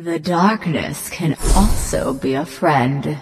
The darkness can also be a friend.